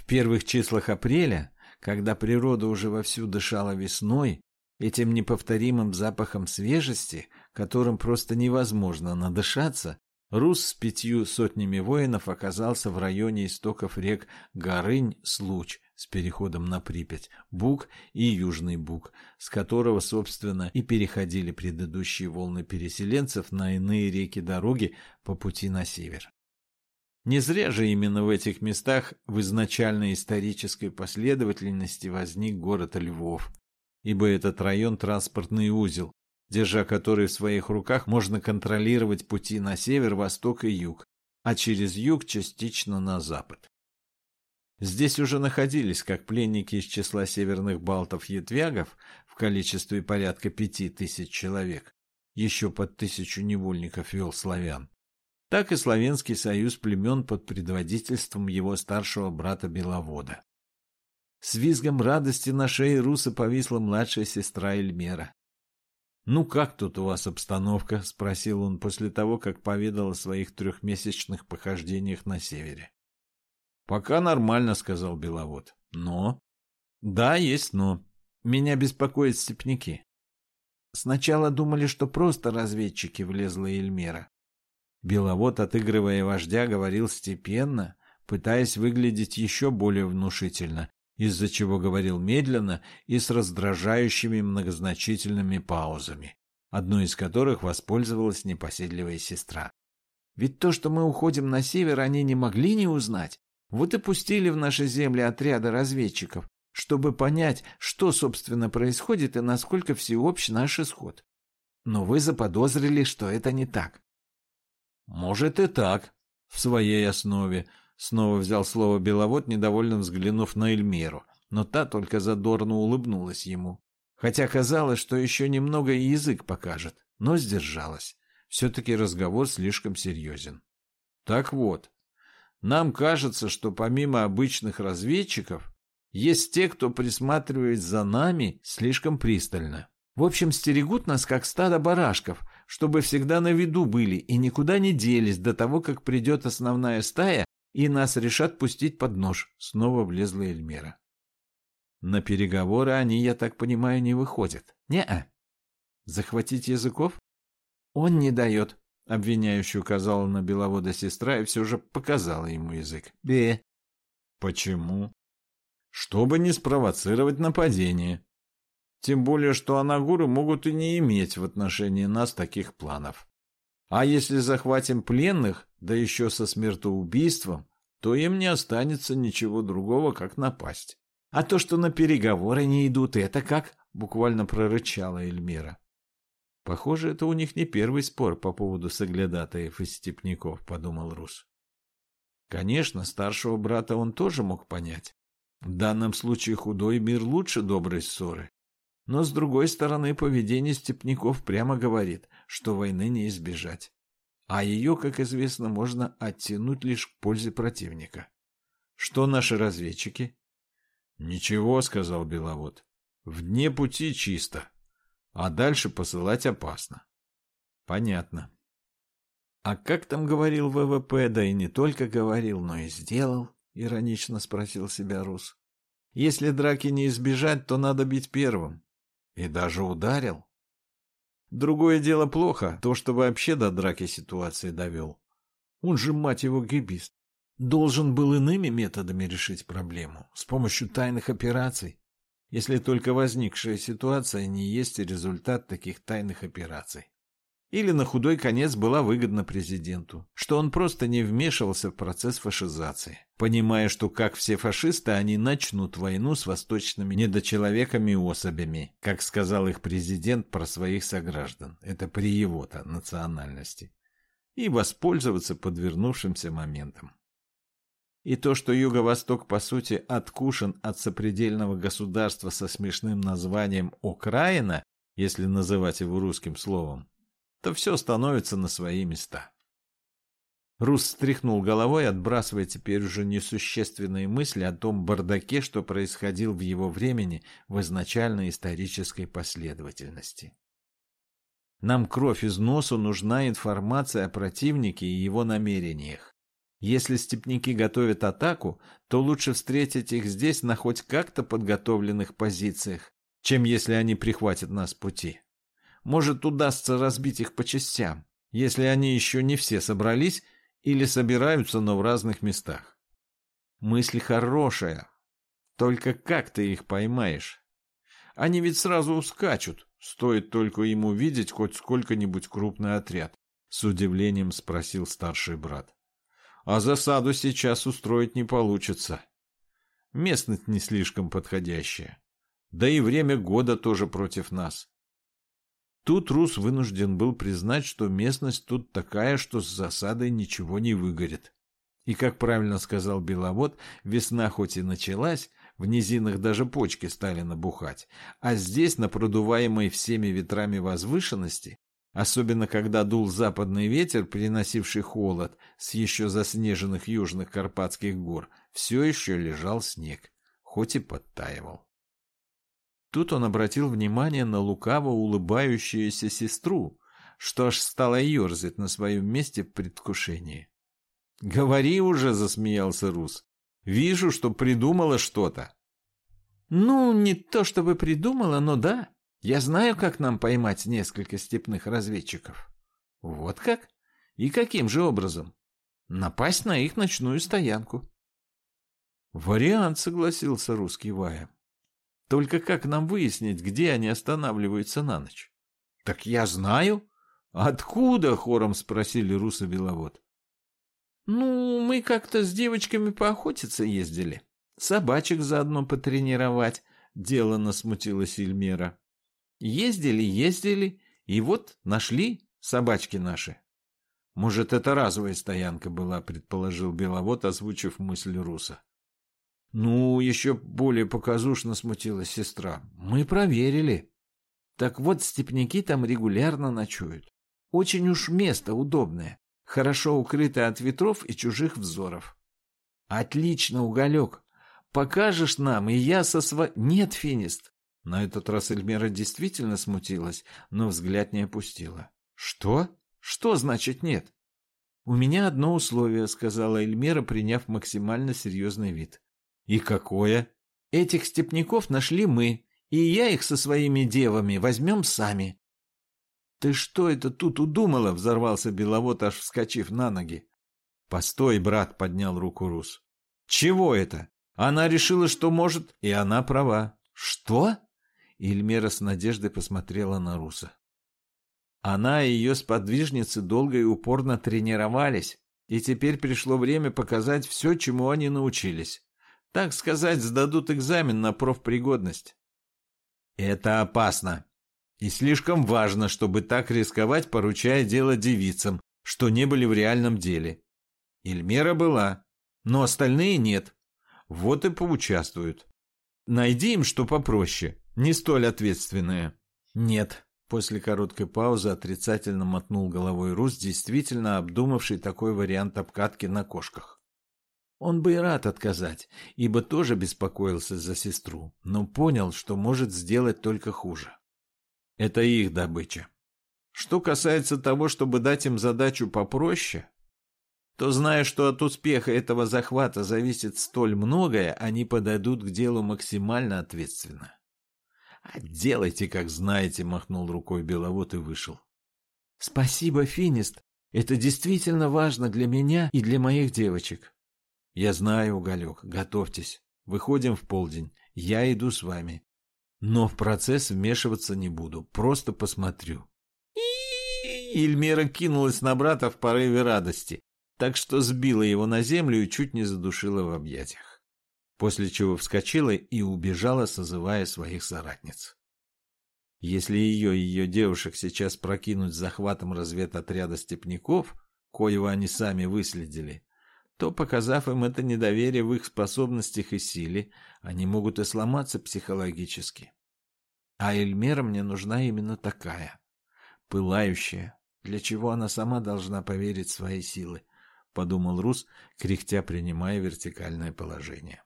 В первых числах апреля, когда природа уже вовсю дышала весной, этим неповторимым запахом свежести, которым просто невозможно надышаться, Рус с пятью сотнями воинов оказался в районе истоков рек Горынь-Случ с переходом на Припять, Буг и Южный Буг, с которого, собственно, и переходили предыдущие волны переселенцев на иные реки-дороги по пути на север. Не зря же именно в этих местах в изначальной исторической последовательности возник город Львов, ибо этот район – транспортный узел, держа который в своих руках можно контролировать пути на север, восток и юг, а через юг частично на запад. Здесь уже находились как пленники из числа северных балтов-ятвягов в количестве порядка пяти тысяч человек, еще под тысячу невольников вел славян, так и Славянский союз племен под предводительством его старшего брата Беловода. С визгом радости на шее Руса повисла младшая сестра Эльмера. «Ну как тут у вас обстановка?» — спросил он после того, как поведал о своих трехмесячных похождениях на севере. «Пока нормально», — сказал Беловод. «Но?» «Да, есть но. Меня беспокоят степняки». Сначала думали, что просто разведчики влезла Эльмера. Беловод, отыгрывая вождя, говорил степенно, пытаясь выглядеть еще более внушительно, из-за чего говорил медленно и с раздражающими многозначительными паузами, одной из которых воспользовалась непоседливая сестра. Ведь то, что мы уходим на север, они не могли не узнать. Вот и пустили в наши земли отряды разведчиков, чтобы понять, что, собственно, происходит и насколько всеобщ наш исход. Но вы заподозрили, что это не так. Может и так, в своей основе, снова взял слово Беловод, недовольно взглянув на Эльмиру, но та только задорно улыбнулась ему. Хотя казалось, что еще немного и язык покажет, но сдержалась. Все-таки разговор слишком серьезен. Так вот, нам кажется, что помимо обычных разведчиков, есть те, кто присматривает за нами слишком пристально. В общем, стерегут нас, как стадо барашков, чтобы всегда на виду были и никуда не делись до того, как придет основная стая и нас решат пустить под нож. Снова влезла Эльмира. На переговоры они, я так понимаю, не выходят. Не-а. Захватить языков? Он не дает, обвиняющий указала на беловода сестра и все же показала ему язык. Бе. Почему? Чтобы не спровоцировать нападение. Тем более, что анагуры могут и не иметь в отношении нас таких планов. А если захватим пленных, да еще со смертоубийством, то им не останется ничего другого, как напасть. А то, что на переговоры не идут, это как? Буквально прорычала Эльмира. Похоже, это у них не первый спор по поводу соглядатаев и степняков, подумал Рус. Конечно, старшего брата он тоже мог понять. В данном случае худой мир лучше доброй ссоры. Но, с другой стороны, поведение степняков прямо говорит, что войны не избежать. А ее, как известно, можно оттянуть лишь к пользе противника. Что наши разведчики? Ничего, сказал Беловод. В дне пути чисто, а дальше посылать опасно. Понятно. А как там говорил ВВП, да и не только говорил, но и сделал? Иронично спросил себя Рус. Если драки не избежать, то надо бить первым. И даже ударил. Другое дело плохо, то, что вообще до драки ситуации довел. Он же, мать его, гибист. Должен был иными методами решить проблему, с помощью тайных операций, если только возникшая ситуация не есть результат таких тайных операций. Или на худой конец была выгодна президенту, что он просто не вмешивался в процесс фашизации, понимая, что как все фашисты, они начнут войну с восточными недочеловеками и особями, как сказал их президент про своих сограждан, это при его-то национальности, и воспользоваться подвернувшимся моментом. И то, что Юго-Восток, по сути, откушен от сопредельного государства со смешным названием «Окраина», если называть его русским словом, то все становится на свои места. Рус стряхнул головой, отбрасывая теперь уже несущественные мысли о том бардаке, что происходил в его времени в изначальной исторической последовательности. Нам кровь из носу нужна информация о противнике и его намерениях. Если степняки готовят атаку, то лучше встретить их здесь на хоть как-то подготовленных позициях, чем если они прихватят нас пути. Может, удастся разбить их по частям, если они еще не все собрались или собираются, но в разных местах. Мысль хорошая, только как ты их поймаешь? Они ведь сразу ускачут, стоит только ему видеть хоть сколько-нибудь крупный отряд, с удивлением спросил старший брат. А засаду сейчас устроить не получится. Местность не слишком подходящая. Да и время года тоже против нас. Тут Рус вынужден был признать, что местность тут такая, что с засадой ничего не выгорит. И, как правильно сказал Беловод, весна хоть и началась, в низинах даже почки стали набухать, а здесь, на продуваемой всеми ветрами возвышенности, особенно когда дул западный ветер, приносивший холод с еще заснеженных южных Карпатских гор, все еще лежал снег, хоть и подтаивал. Тут он обратил внимание на лукаво улыбающуюся сестру, что аж стало ерзать на своем месте в предвкушении. «Говори уже!» — засмеялся Рус. «Вижу, что придумала что-то». «Ну, не то чтобы придумала, но да. Я знаю, как нам поймать несколько степных разведчиков». «Вот как? И каким же образом?» «Напасть на их ночную стоянку». «Вариант», — согласился русский Вая. Только как нам выяснить, где они останавливаются на ночь? — Так я знаю. — Откуда? — хором спросили Руса Беловод. — Ну, мы как-то с девочками поохотиться ездили. Собачек заодно потренировать. Делано смутилась Эльмера. Ездили, ездили, и вот нашли собачки наши. Может, это разовая стоянка была, предположил Беловод, озвучив мысль Руса. Ну, еще более показушно смутилась сестра. Мы проверили. Так вот, степняки там регулярно ночуют. Очень уж место удобное, хорошо укрытое от ветров и чужих взоров. Отлично, Уголек. Покажешь нам, и я со сва... Нет, Финист. На этот раз Эльмера действительно смутилась, но взгляд не опустила. Что? Что значит нет? У меня одно условие, сказала Эльмера, приняв максимально серьезный вид. «И какое?» «Этих степняков нашли мы, и я их со своими девами возьмем сами». «Ты что это тут удумала?» — взорвался Беловод, аж вскочив на ноги. «Постой, брат!» — поднял руку Рус. «Чего это? Она решила, что может, и она права». «Что?» — Ильмера с надеждой посмотрела на Руса. Она и ее сподвижницы долго и упорно тренировались, и теперь пришло время показать все, чему они научились. Так сказать, сдадут экзамен на профпригодность. Это опасно. И слишком важно, чтобы так рисковать, поручая дело девицам, что не были в реальном деле. Эльмера была, но остальные нет. Вот и поучаствуют. Найди им что попроще, не столь ответственное. Нет. После короткой паузы отрицательно мотнул головой Рус, действительно обдумавший такой вариант обкатки на кошках. Он бы и рад отказать, ибо тоже беспокоился за сестру, но понял, что может сделать только хуже. Это их добыча. Что касается того, чтобы дать им задачу попроще, то, зная, что от успеха этого захвата зависит столь многое, они подойдут к делу максимально ответственно. «А делайте, как знаете», — махнул рукой Беловод и вышел. «Спасибо, Финист. Это действительно важно для меня и для моих девочек. Я знаю, Уголек, готовьтесь. Выходим в полдень. Я иду с вами. Но в процесс вмешиваться не буду, просто посмотрю. И Эльмира кинулась на брата в порыве радости, так что сбила его на землю и чуть не задушила в объятиях. После чего вскочила и убежала, созывая своих соратниц. Если ее и ее девушек сейчас прокинуть захватом разведотряда степняков, коего они сами выследили, то, показав им это недоверие в их способностях и силе, они могут и сломаться психологически. А Эльмера мне нужна именно такая, пылающая, для чего она сама должна поверить в свои силы, подумал Рус, кряхтя принимая вертикальное положение.